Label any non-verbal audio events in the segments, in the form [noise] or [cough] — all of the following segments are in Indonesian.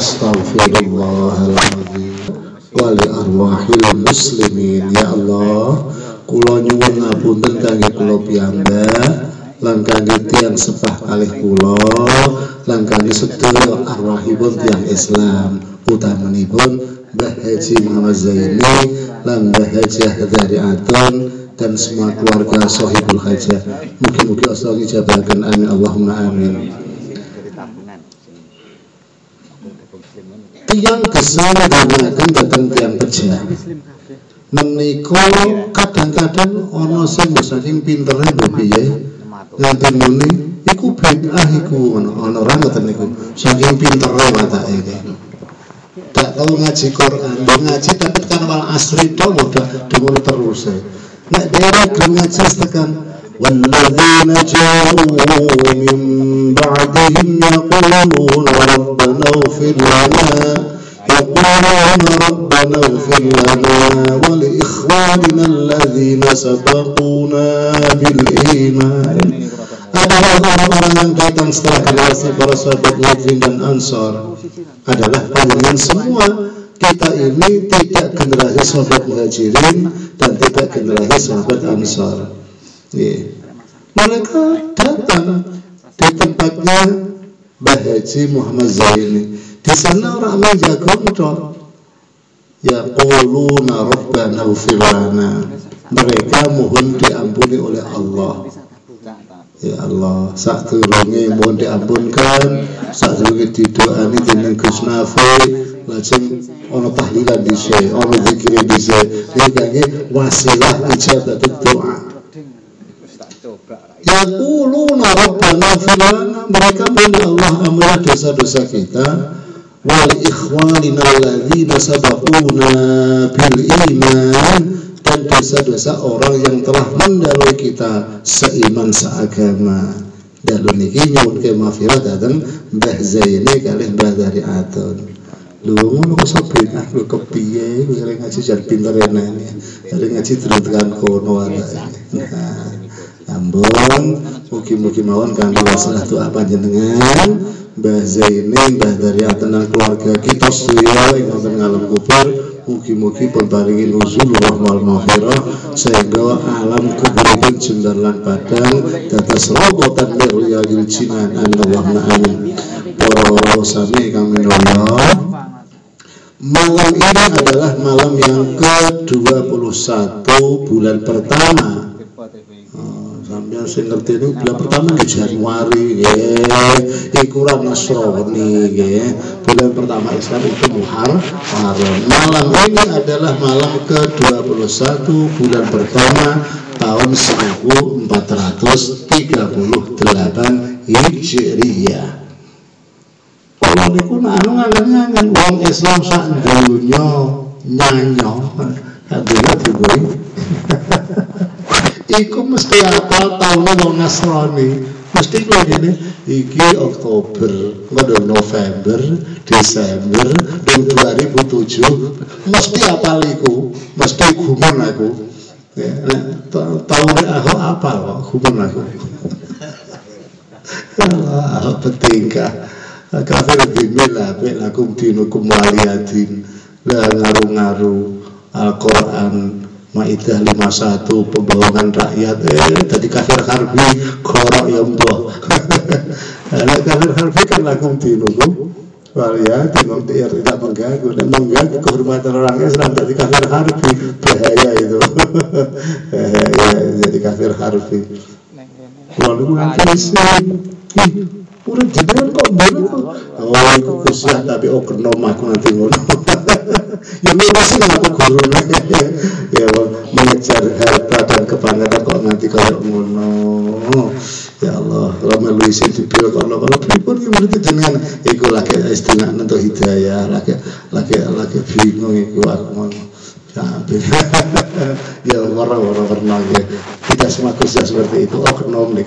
Astaghfirullahaladzim. Wali arwahil muslimin Ya Allah. Kulo nyuwun ngapunten kangge kulo piyambak. Lan kangge tiyang sepah kalih kulo lan kangge sedaya arwahipun tiyang Islam. Utamanipun Mbah Haji Muhammad Zaini lan Mbah Haji dari Aton dan semua keluarga Sohibul Hajah. Mungkin-mungkin Allah ijabakan amin. Allahumma amin. Tiang gesang danakan datang tiang pecah. Menika kadang-kadang ono sing saking pintere lho piye. Nganti muni iku bid'ah iku ono ono ora ngoten niku. Saking pintere watake iki. Tak tahu ngaji Quran, ngaji tapi kan wal asri to udah dengar terus. Nek daerah ngaji tekan والذين جاءوا من بعدهم يقولون ربنا اغفر لنا يقولون ربنا اغفر لنا ولإخواننا الذين سبقونا بالإيمان adalah orang-orang yang datang setelah generasi para sahabat Muhajirin dan Ansar adalah panjenengan semua kita ini tidak generasi sahabat Muhajirin dan tidak generasi sahabat Ansar. Yeah. Mereka datang di tempatnya Mbah Haji Muhammad Zaini. Di sana orang menjaga untuk ya quluna rabbana ufirana. Mereka mohon diampuni oleh Allah. Ya Allah saat turungi mohon diampunkan. Saat turungi didoani dengan Gus Nafi lajeng ono tahlilan dhisik ono zikir dhisik. Iki wasilah ijabah doa Yaquluna rabbana filana mereka ya Allah ampunilah dosa-dosa kita. Wal ikhwanina alladzina sabaquna bil iman dan dosa-dosa orang yang telah mendahului kita seiman seagama. Dan niki nyuwun ke mafirat dateng Mbah Zaini kalih Mbah dari Aton. Lu ngono kok sok bid'ah lu kepiye? Kowe ngaji jan pinter enak ya ngaji terus kono ada nah Ambon mugi-mugi mawon kangge wasalah doa panjenengan Mbah Zaini, Mbah dari dan keluarga kita sedaya ing wonten ngalam kubur mugi-mugi pembaringi nuzul rahmal maghfirah sehingga alam kuburipun jembar lan padang dados robotan mirriyadil jinan Allahumma amin para sami kami minullah Malam ini adalah malam yang ke-21 bulan pertama sampeyan sing ngerti ini bulan pertama di Januari nggih. Ikuran Nasrani nggih. Bulan pertama Islam itu Muharram. Malam ini adalah malam ke-21 bulan pertama tahun 1438 Hijriah. Kalau niku anu ngangen-ngangen wong Islam sak donya nyanyo Aduh, aduh, iku mesti apal tahun wong Nasrani. Mesti kok ini iki Oktober ngono November Desember dan 2007 mesti apal iku mesti gumun aku ya, tahun aku apa kok gumun aku. [laughs] Allah petingkah. Kafir bimillah lakum dinukum waliyadin la ngaru-ngaru Al-Quran Maidah 51 pembohongan rakyat. Eh tadi kafir harbi korok ya mbah [laughs] nah, kafir harbi kan lakum dinukum ya timang tiar tidak mengganggu. Dan mengganggu kehormatan orang Islam tadi kafir harbi. Bahaya itu. [laughs] Ya jadi kafir harbi. Lalu nanti sih Udah jenengan kok bener. Oh, aku kusah tapi oknum aku nanti ngono. [laughs] [laughs] ya sih aku guru. [laughs] Ya mengejar harta dan kebanggaan kok nanti kalau ngono. Ya Allah, melalui situ kok kalau kalau pripun ya berarti jenengan iku lagi istilah untuk hidayah, lagi lagi lagi bingung iku aku ngono. ya warna-warna [laughs] warna ya tidak semua kerja seperti itu oknum nih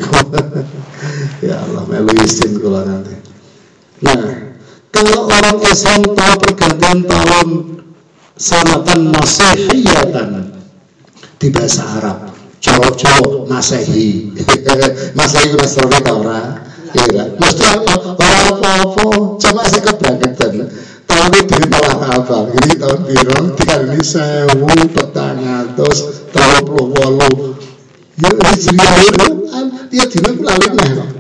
ya Allah melu isin kula nanti nah kalau orang Islam tahu pergantian tahun sanatan masihiyatan di bahasa Arab cowok-cowok masehi masehi [laughs] Nasrani tau ora? Ya mesti orang apa-apa cuma saya keberangkatan. Apa? Ini tahun biru ini sewu petang atas tahun puluh walu. Ya hijriah itu dia tidak lali nih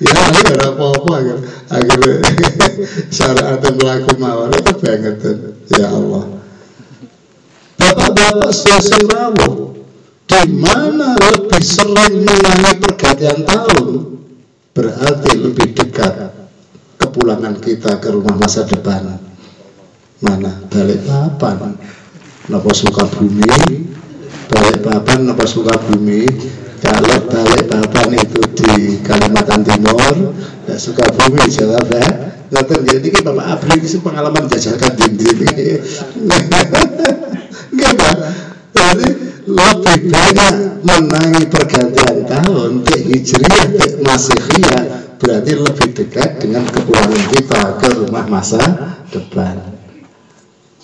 ya lali ada apa-apa ya. Akhirnya [laughs] syariat melaku mawar itu banget ya Allah. Bapak-bapak stasiun rawuh di mana lebih sering mengalami pergantian tahun? Berarti lebih dekat kepulangan kita ke rumah masa depan. Mana? Balik papan. Napa suka bumi balik papan napa suka bumi kalau balik papan itu di Kalimantan Timur dan suka bumi jawab ya ngoten jadi ini Bapak Abri ini pengalaman jajakan dindi enggak Pak jadi lebih banyak menangi pergantian tahun di Hijriah di Masihiyah berarti lebih dekat dengan kepulangan kita ke rumah masa depan.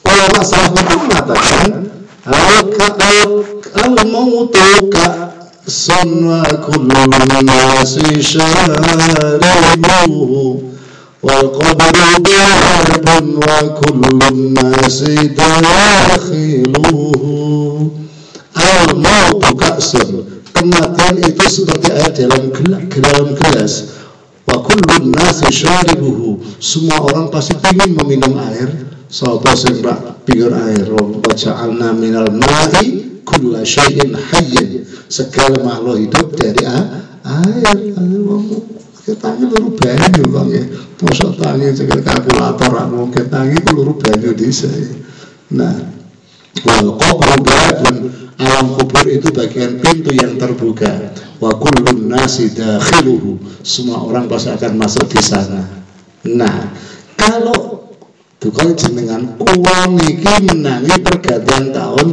Ulama itu mengatakan al-mautu ka sunwa kullu nasi syaribuhu والقبر باب وكل الناس داخله Al-mautu ka'sun Kematian itu seperti air dalam gelas, dalam gelas. Wa kullun nasi syaribuhu. Semua orang pasti ingin meminum air. Sapa sing rak pinggir air. Wa ja'alna minal ma'i kulla syai'in hayyin. Segala makhluk hidup dari air. Ketangi luru banyu bang ya. Masa tangi segala kalkulator anu ketangi luru banyu di Nah, wal qabru dan alam kubur itu bagian pintu yang terbuka wa kullun nasi dakhiluhu semua orang pasti akan masuk di sana nah kalau tukang jenengan uang iki menangi pergantian tahun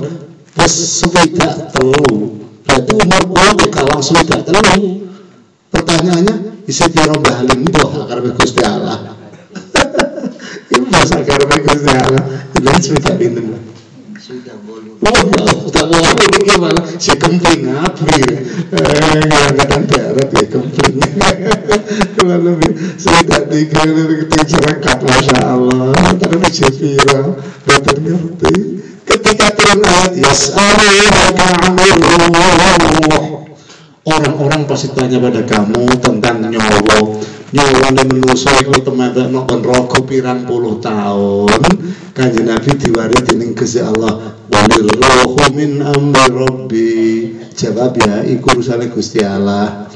wis sewidak telu berarti umur uang kalang sewidak telu pertanyaannya kira bahalim doh akar Gusti Allah ini bahasa akar Gusti Allah itu sewidak pinten Oh, tak mau apa ini gimana? Si kempling apa ya? Angkatan darat ya lebih saya tak tiga ketika serangkap masya Allah. Tapi di Jepira, betul ngerti. Orang-orang pasti tanya pada kamu tentang nyawa. Nyolone menusa iku temadakno neraka pirang puluh tahun. Kanjeng Nabi diwaris dening Gusti Allah walillahu min amri rabbi. Jawab ya iku urusane Gusti Allah.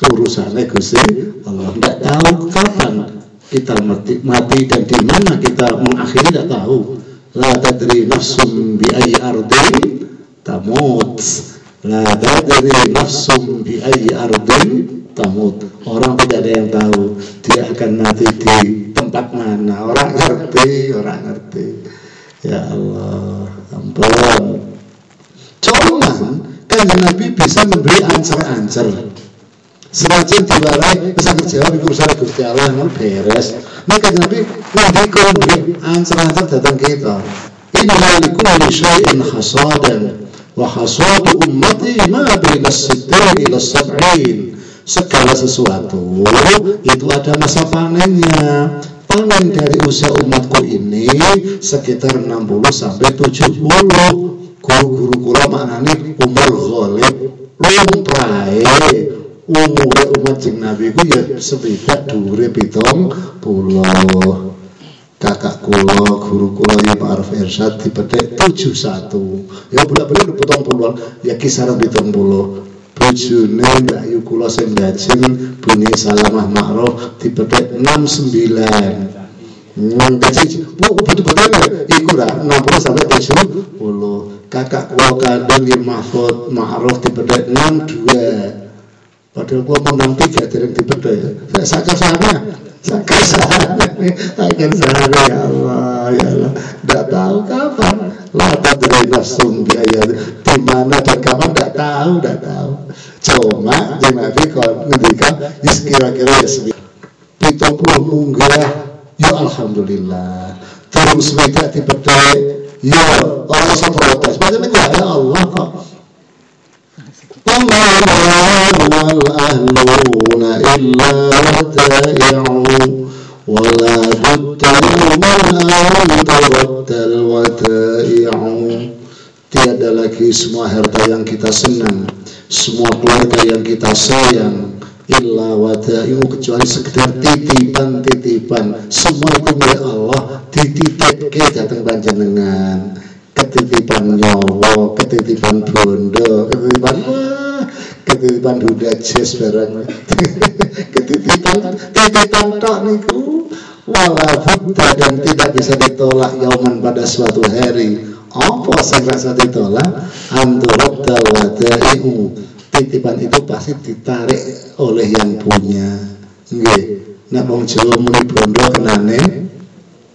Urusane Gusti Allah. Tidak tahu kapan kita mati, mati dan di mana kita mengakhiri tidak tahu la tadri nafsum bi ayyi ardin tamut. La tadri nafsum bi ayyi ardin tamut. Orang tidak ada yang tahu dia akan mati di tempat mana. Orang ngerti orang ngerti. Ya Allah ampun. Cuman kan Nabi bisa memberi answer-answer senajan diwarai bisa terjawab itu urusan Gusti Allah yang beres. Maka Nabi kau beri answer-answer datang kita. Inna likulli syai'in hasadan wa hasadu ummati ma baina as-sittin ila as-sab'in segala sesuatu itu ada masa panennya. Panen dari usia umatku ini sekitar 60 sampai 70 guru-guru kula maknanya umur ghalib lumrahe umur umat jeng nabi ku ya sebidak dhuwure pitung puluh. Kakak kula guru kula ya Pak Arif Irsyad dipethik 71 ya bulan-bulan pitung puluh ya kisaran pitung puluh. Bojone Mbak Ayu kula sing dajeng Buni Salamah Makruh dipethik 69 Nang kaji, bu betul-betul iku lah 60 sampai 70 kakak kula kandung yang Mahfud Ma'ruf dipethik 62 padahal gua mau 63 dereng dipethik sakit sana sakit sana sakit sana ya Allah ya Allah. Tidak tahu kapan. La tadri nafsum biaya di mana dan kapan? Tidak tahu tidak tahu. Cuma jeng Nabi kalau ngendikan yes kira-kira ya sebi pitung puluh munggah ya. Alhamdulillah. Terus sepeda di pedai ya orang usah protes ini ya Allah kok وما wal ahluna illa ودائع ولا بد من أن ترد الودائع tiada lagi semua harta yang kita senang semua keluarga yang kita sayang illa wadai'u kecuali sekedar titipan-titipan semua itu milik Allah dititipke datang panjenengan ketitipan nyawa ketitipan bondo ketitipan wah ketitipan huda jes barang [laughs] ketitipan titipan tok niku wala buddha dan tidak bisa ditolak yauman pada suatu hari. Apa sing rasa ditolak? Anturab wadai'u titipan itu pasti ditarik oleh yang punya. Nggih. Nek wong Jawa muni bondo kenane?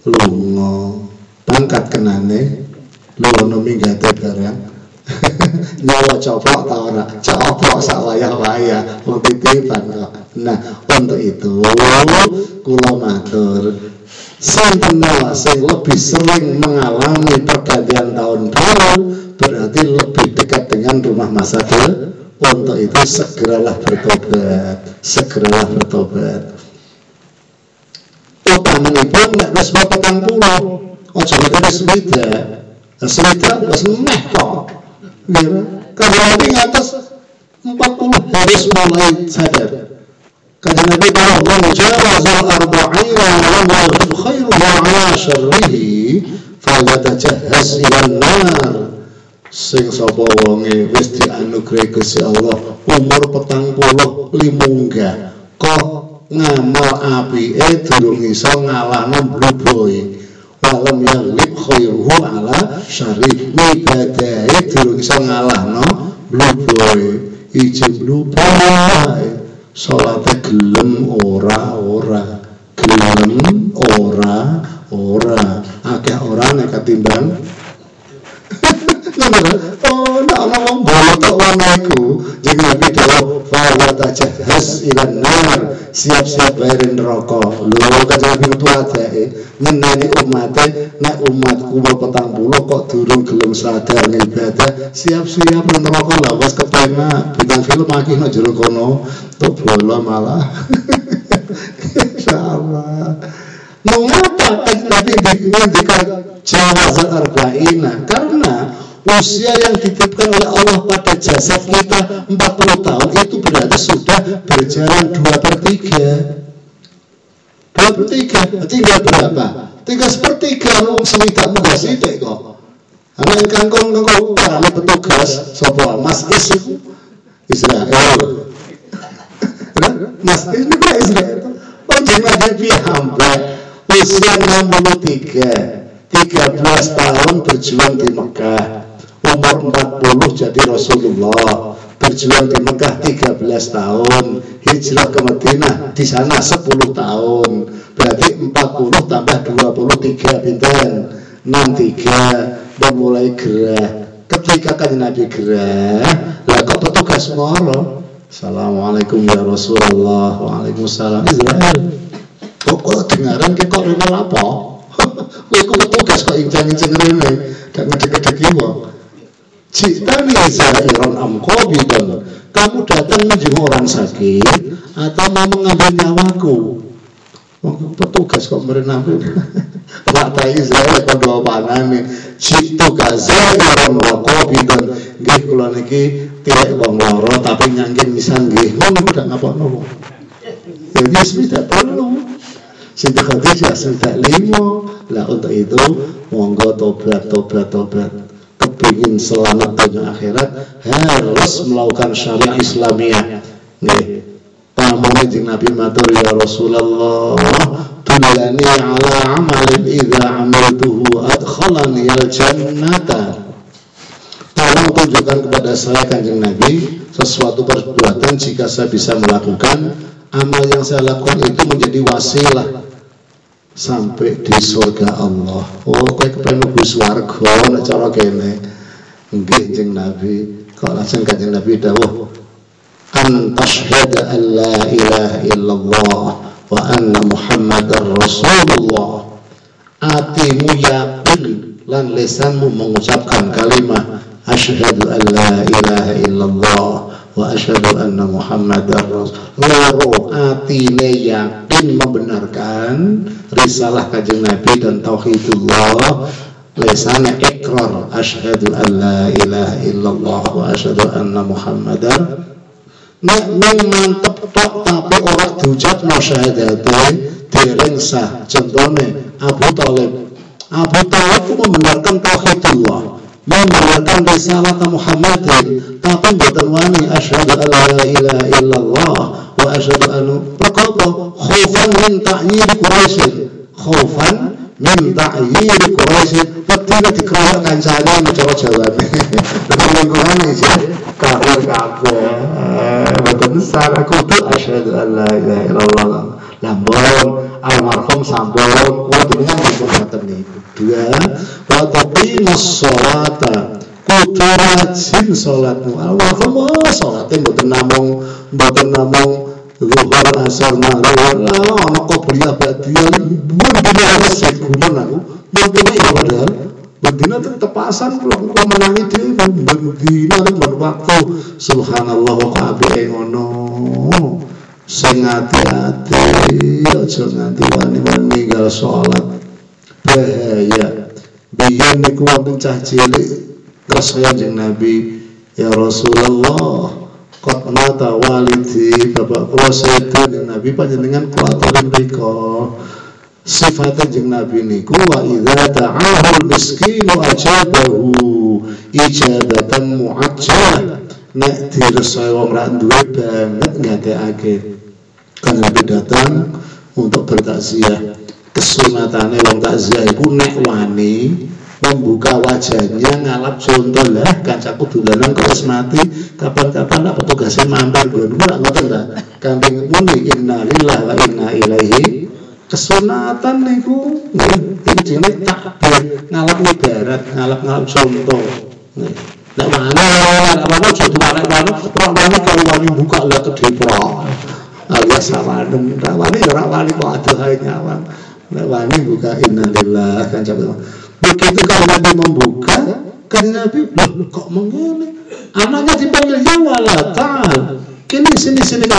Lunga. Pangkat kenane? Lunga minggate barang nyawa copok ta ora copok sak wayah-wayah wong titipan kok nah untuk itu kula matur Sinten sing lebih sering mengalami pergantian tahun baru berarti lebih dekat dengan rumah masa depan untuk itu segeralah bertobat segeralah bertobat utamanya nek wis petang puluh ojo ngerti wis swida swida wis meh kok kalau nanti ngatas 40 harus mulai sadar. Kata Nabi kalau man jawazal arba'ina lahu khairuhu ala syarrihi falyatajahhaz ila nar. Sing sapa wonge wis dianugerahi Gusti Allah umur petang puluh limunggah kok ngamal apike durung iso ngalahno bluboe walam yaglib khairuhu ala syarif. Ibadahe durung iso ngalahno. Bluboe ijib bluboe salate gelem ora ora. Gelem ora ora. Akeh ora nek katimbang Oh, nak ngomong bola tok wanaku. Jadi Nabi jawab, "Fala tajahhaz ilan nar." Siap-siap bayarin rokok. Lho, kan Nabi metu adake nyeneni umate, nek umatku mau petang puluh kok durung gelem sadar ibadah, siap-siap neraka lah wis kepenak. Bintang film lagi nang jero kono, tok bola malah. Insyaallah. Mengapa Nabi ngendikan jawazat arba'ina? Karena usia yang dititipkan oleh Allah pada jasad kita 40 tahun itu berarti sudah berjalan 2 per 3 2 per 3 tinggal berapa? tinggal sepertiga lu semidak muda sidik kok. Anak kangkong kangkong para petugas sopo mas is Israel. Mas is itu Israel? Oh jangan ada pihak usia 63 13 tahun berjuang di Mekah umur 40 jadi Rasulullah. Berjuang di Mekah 13 tahun. Hijrah ke Madinah di sana 10 tahun. Berarti 40 tambah 23 binten 63 dan mulai gerah. Ketika kan Nabi gerah lah kok petugas moro? Assalamualaikum ya Rasulullah. Waalaikumsalam. Israel. Kok kok dengaran kok rumah apa [laughs] Kowe kok petugas kok incang-incang rene gak ngedek-ngedek wong Jitani zairan am qabidan. Kamu datang menjenguk orang sakit atau mau mengambil nyawaku. Oh, petugas kok merenaku. [laughs] Pak Tai Israel kok dua panane. Jitu kazairan wa qabidan. Nggih kula niki tidak wong loro tapi nyangkin misan nggih. Ngono udah ngapa-ngapa. Jadi tidak perlu. Sinta Khadijah, Sinta Limo. Lah untuk itu, monggo tobat, tobat, tobat kepingin selamat dunia akhirat harus melakukan syariah Islamiyah nih pamane jeng Nabi matur ya Rasulullah tulani ala amalin idza amaltuhu adkhalani al jannata tolong tunjukkan kepada saya kanjeng Nabi sesuatu perbuatan jika saya bisa melakukan amal yang saya lakukan itu menjadi wasilah sampai di surga Allah. Oh, kowe kepen mlebu swarga cara kene. Nggih Nabi. Kok langsung kanjeng Nabi dawuh an tashhada an la ilaha illallah wa anna muhammadar rasulullah. Atimu yakin lan lisanmu mengucapkan kalimat asyhadu an la ilaha illallah wa asyhadu anna muhammadar rasul. Loro atine yakin membenarkan risalah kanjeng Nabi dan tauhidullah lesana ikrar asyhadu an la ilaha illallah wa asyhadu anna muhammadar nek mantep tok tapi ora diucapno syahadate dereng sah contone Abu Talib Abu Talib itu membenarkan tauhidullah membenarkan risalah Muhammadin tapi mboten wani asyhadu an la ilaha illallah wa asyhadu anna perkara khaufan min ta'yir quraisy khaufan min ta'yir quraisy wedi dikeroyok kancane maca jawane nek Quran iki kafir kabeh mboten besar aku tuh asyhadu an la ilaha illallah lambon almarhum sampun kuwi dengan ngoten niku dua wa taqimus sholata kudu rajin salatmu almarhum salate mboten namung mboten namung zuhur asar maghrib ana qobliyah ba'diyah harus gumun aku. Mboten ya padahal Bendina itu tepasan kalau kau menangi dia bendina itu waktu. Subhanallah wa kabeh ngono? Sing ati-ati aja nganti wani-wani ninggal salat bahaya. Biyen niku wonten cah cilik kersa Kanjeng Nabi ya Rasulullah Kot mata walidi bapak kula sedan Nabi panjenengan kuwataken mriku sifat kanjeng Nabi niku wa idza ta'ahul miskinu ajabahu ijabatan mu'ajjal. Nek diresoi wong ra duwe banget ngatekake kan Nabi datang untuk bertakziah. Kesunatane wong takziah iku nek wani membuka wajahnya ngalap contoh lah kancaku dolanan kok wis mati. Kapan-kapan nak petugasnya mampir. Gue ora ngoten ta. Kambing muni inna lillahi wa inna ilaihi kesunatan niku. Nggih jenenge takbir ngalap barat ngalap-ngalap contoh nek wani nek wani aja diwanek wani ora wani kalau wani buka lah kedepro alias sawadem ora wani ya ora wani kok adoh nyawang nek wani buka innalillah kan begitu kalau Nabi membuka kan Nabi loh kok mengene anaknya dipanggil ya wala ta'al. Kini sini sini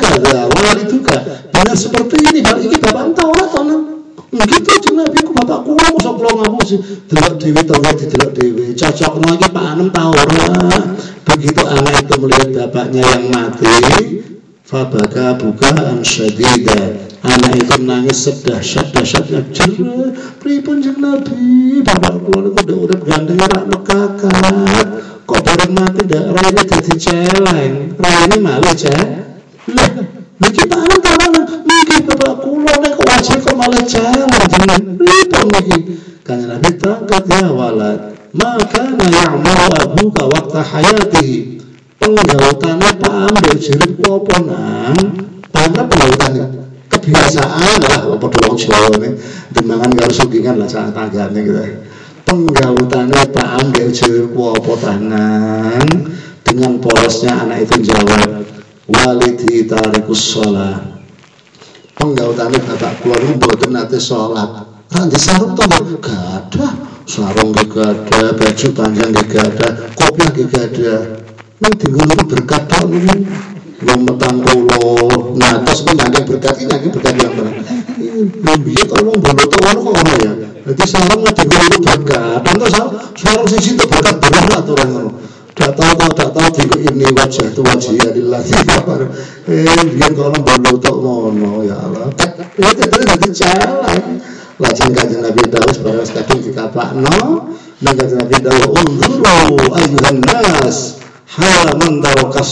kada wali juga benar seperti ini hal ini bapak tahu lah tahu begitu aja Nabi ku bapak kulo masa kulo ngapusi delok dewi tahu delok dewi cocok lagi pak anem tahu begitu anak itu melihat bapaknya yang mati Fabaka bukaan syadida Anak itu nangis sedahsyat dahsyatnya jerah Pripun jeng Nabi? Bapak keluar itu udah udah gandeng rak mekakat Kok bareng mati? Dah Raya jadi celeng. Raya ini malah cek. Lah Niki mana tawanan Niki bapak nih kok wajib kok malah celeng Jangan Pripun niki? Kan Nabi terangkat ya walad Maka na ya'mal abuka waktu hayatihi. Penggautannya Pak ambil jerit apa nang? Karena penggautannya kebiasaan lah doang Jawa ini. Demangan kalau sugingan lah saat tangganya gitu. Penggautannya Pak ambil jerit apa tangan dengan polosnya anak itu jawab walidi tarikus sholat. Penggautannya bapak keluar itu buat nanti sholat. Nanti sarung tuh gak ada sarung gak ada baju panjang gak ada kopi gak ada nang tinggal berkat tok niku wong metang kula nah terus penyakit berkat ini lagi berkat yang mana? Wong bondo tok ono kok ono ya? Jadi sarung tinggal itu berkat tanpa sarung sing situ berkat bener lah aturan ngono tak tahu tahu tak tahu tiga ini wajah itu wajah ya lillahi [laughs] eh biar bondo tok ngono ya Allah. Ya terus jadi jalan lajeng kanjeng Nabi Dawud sebagai kadung dikapakno. Dan kanjeng Nabi Dawud unzuru ayuhan nas man taraka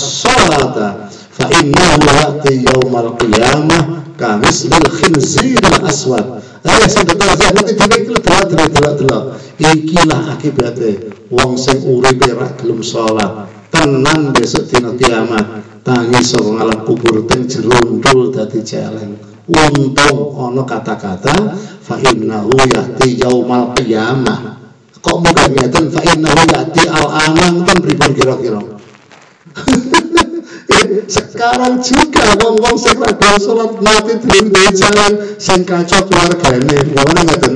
innahu ya'ti yaumal qiyamah kamislil khinzir aswad. Ayo sing tetep nanti dhewe iki delok delok delok delok ikilah akibate wong sing uripe ra gelem salat tenan besok dina kiamat tangis saka ngalam kubur teng jerundul dadi celeng. Untung ana kata-kata fa innahu ya'ti yaumal kok mudah ngeten fa innahu al-amang kan pripun kira-kira [laughs] sekarang juga wong-wong sing lagi salat mati di jalan sing kacau keluargane. Ngene ngeten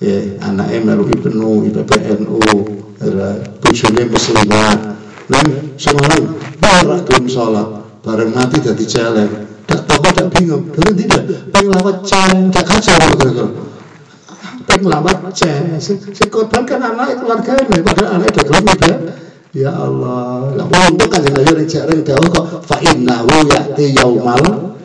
ya anake melu IPNU IPPNU bojone muslimat. Nang sing lanang barak dum salat bareng mati dadi celeng tak pada bingung. Dengan tidak lawat ceng gak kacau gitu pengen lawat ceng si, si korban kan anak keluarganya padahal anak itu gelap ya ya Allah. Lah untuk kan ring jareng dawuh kok. Fa innahu ya'ti yaumal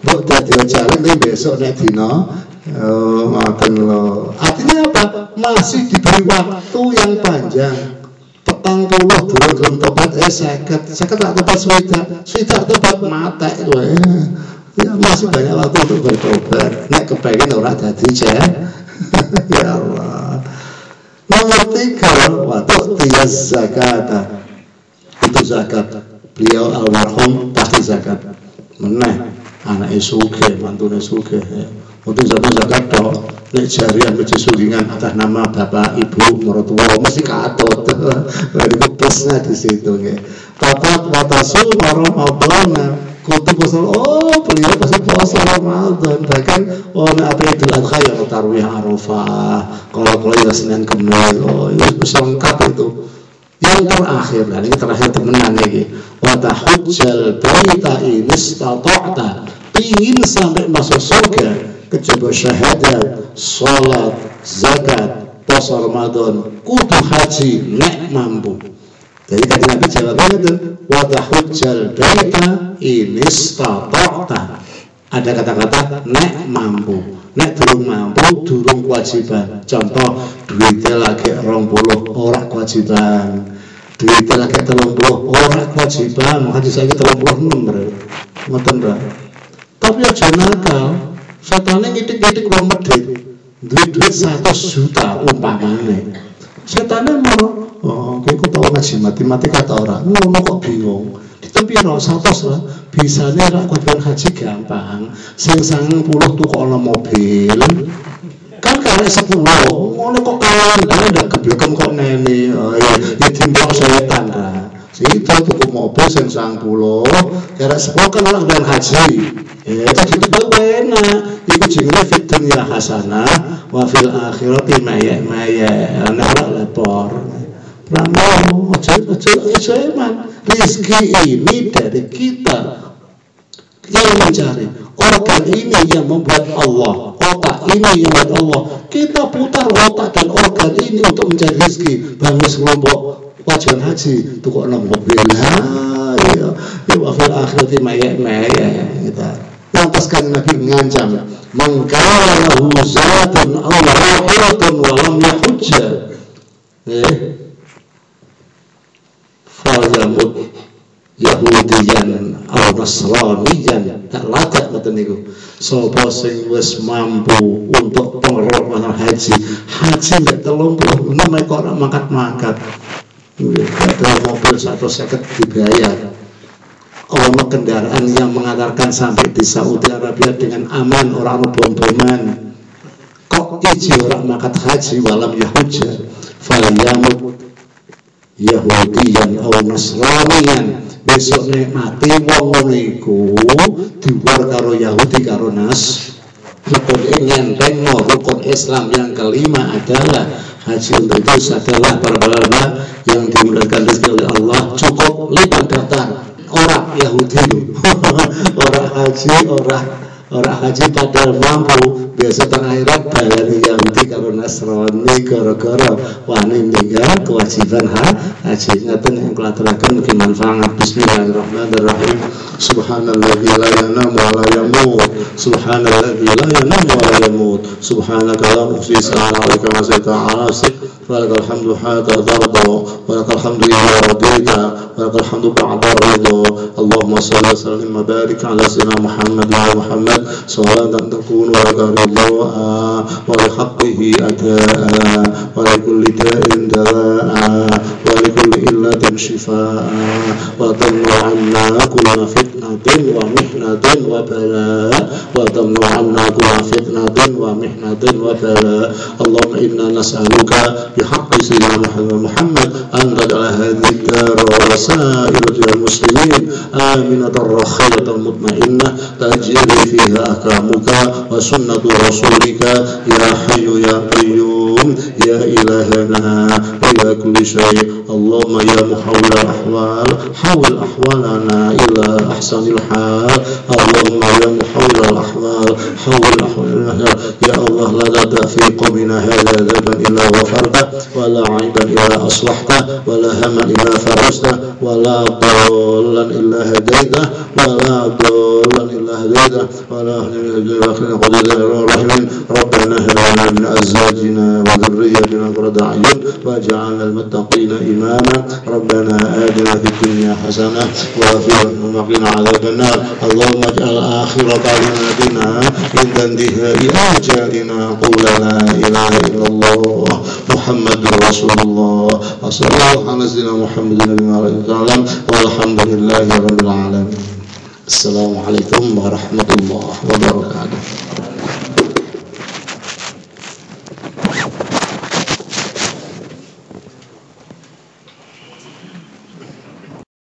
mbok dadi jalan ning besok nek dina oh ngoten lho. Artinya apa? Masih diberi waktu yang panjang. Petang puluh dua gelem tobat eh seket. Seket tak tobat swidak. Swidak tobat mata wae ya masih banyak waktu untuk bertobat. Nek kepengen ora dadi [laughs] ya Allah tiga waktu tias zakat. Itu zakat beliau almarhum pasti zakat meneh. Anak suge mantune suge untuk zaman zakat toh nek jarian mesti sulingan atas nama bapak ibu mertua mesti katut [laughs] dari plusnya di situ nggih. Papat watasu Ramadan kutub pasal oh beliau pasti puasa Ramadan. Bahkan oh nek apa itu adha ya tarwih arafah. Kalau kalau ya senin kemis oh itu bisa lengkap itu. Yang terakhir dan ini terakhir temenan lagi watahujjal baita ini stata'ta ingin sampai masuk surga kecoba syahadat, salat, zakat, puasa Ramadan, kudu haji, nek mampu. Jadi kata Nabi jawabnya itu, wadahujjal baita inistata'ta. Ada kata-kata nek mampu. Nek durung mampu, durung kewajiban. Contoh, duitnya lagi rong puluh, orang kewajiban. Duitnya lagi telung puluh, orang kewajiban. Makanya saya telung puluh enam, Ngoten, Tapi aja nakal, Setane ngitik-ngitik wong medhit. Duit-duit 100 juta umpamane. Setane mau oh, kowe kok tau ngaji matematika ta ora? Ngono kok bingung. Ditempiro 100 lah. Bisane ra kudu haji gampang. Sing 90 tukokno mobil. Kan karek 10. Ngono kok kawan ndak geblekem kok nene. Oh, ya, ya timbang setan ra. Itu tuku mobil sing 90, karek 10 kan orang dan haji. Ya, tadi itu enak. Iku jenenge fit dunya hasanah wa fil akhirati maya maya. Ana ora lepor. Pramo, ojo ojo ojo eman. Rizki ini dari kita yang mencari. Organ ini yang membuat Allah. Otak ini yang membuat Allah. Kita putar otak dan organ ini untuk mencari rezeki. Bangun sekelompok wajan haji. Tukok mobil. Ha, ya. Ya wafil akhirati maya maya. Gitu lantaskan Nabi mengancam mengkana huzatan aw rahatan wa lam yahujja eh falyamut Yahudiyan aw Nasraniyan tak latak ngoten niku sapa sing wis mampu untuk pengelolaan haji haji mek 36 ekor mangkat-mangkat ada mobil 150 dibayar ono kendaraan yang mengantarkan sampai di Saudi Arabia dengan aman orang bom-boman. Kok iji orang makat haji walam yahuja yamut Yahudiyan atau Nasraniyan besok nek mati wong iku diwar karo Yahudi karo Nas. Rukun ngenteng no rukun Islam yang kelima adalah haji untuk itu adalah ulama yang dimudahkan rezeki oleh Allah cukup lipat daftar. Orang Yahudi. [laughs] Orang haji orang orang haji padahal mampu. Biasa tengah akhirat balani Yahudi kalau Nasrani gara-gara wani meninggal kewajiban ha haji. Ngaten yang kelaturakan mungkin manfaat. Bismillahirrahmanirrahim. Subhanalladzi la yanam wa la yamut. Subhanalladzi la yanam wa la yamut. Subhanaka la uhsi sa'alaka wa sayyidina ولك الحمد حتى ترضى ولك الحمد إذا رضيت ولك الحمد بعد الرضا اللهم صل وسلم وبارك على سيدنا محمد وعلى محمد. صلاة تكون لك رضا ولحقه أداء ولكل داء دواء ولكل إلة شفاء. وتمنع عنا كل فتنة ومحنة وبلاء. وتمنع عنا كل فتنة ومحنة وبلاء. اللهم إنا نسألك بحق سيدنا محمد أن تجعل هذه الدار وسائر المسلمين آمنة رخية مطمئنة تجري فيها أكرمك وسنة رسولك يا حي يا قيوم يا إلهنا ويا كل شيء اللهم يا محول الأحوال حول أحوالنا إلى أحسن الحال اللهم يا محول الأحوال حول أحوالنا يا الله لا تدع في قومنا هذا ذنبا إلا غفرته ولا عيبا إلا أصلحته ولا هما إلا فرجته ولا ضالا إلا هديته ولا ضالا إلا هديته ولا الراحمين ربنا هب لنا من أزواجنا وذريتنا قرة أعين واجعلنا المتقين إماما. ربنا آتنا في الدنيا حسنة وفي وقنا عذاب النار. اللهم اجعل آخر كلماتنا عند انتهاء أجالنا قول لا إله إلا الله. محمد رسول الله. وصلى الله على سيدنا محمد وعلى آله والحمد لله رب العالمين. السلام عليكم ورحمة الله وبركاته.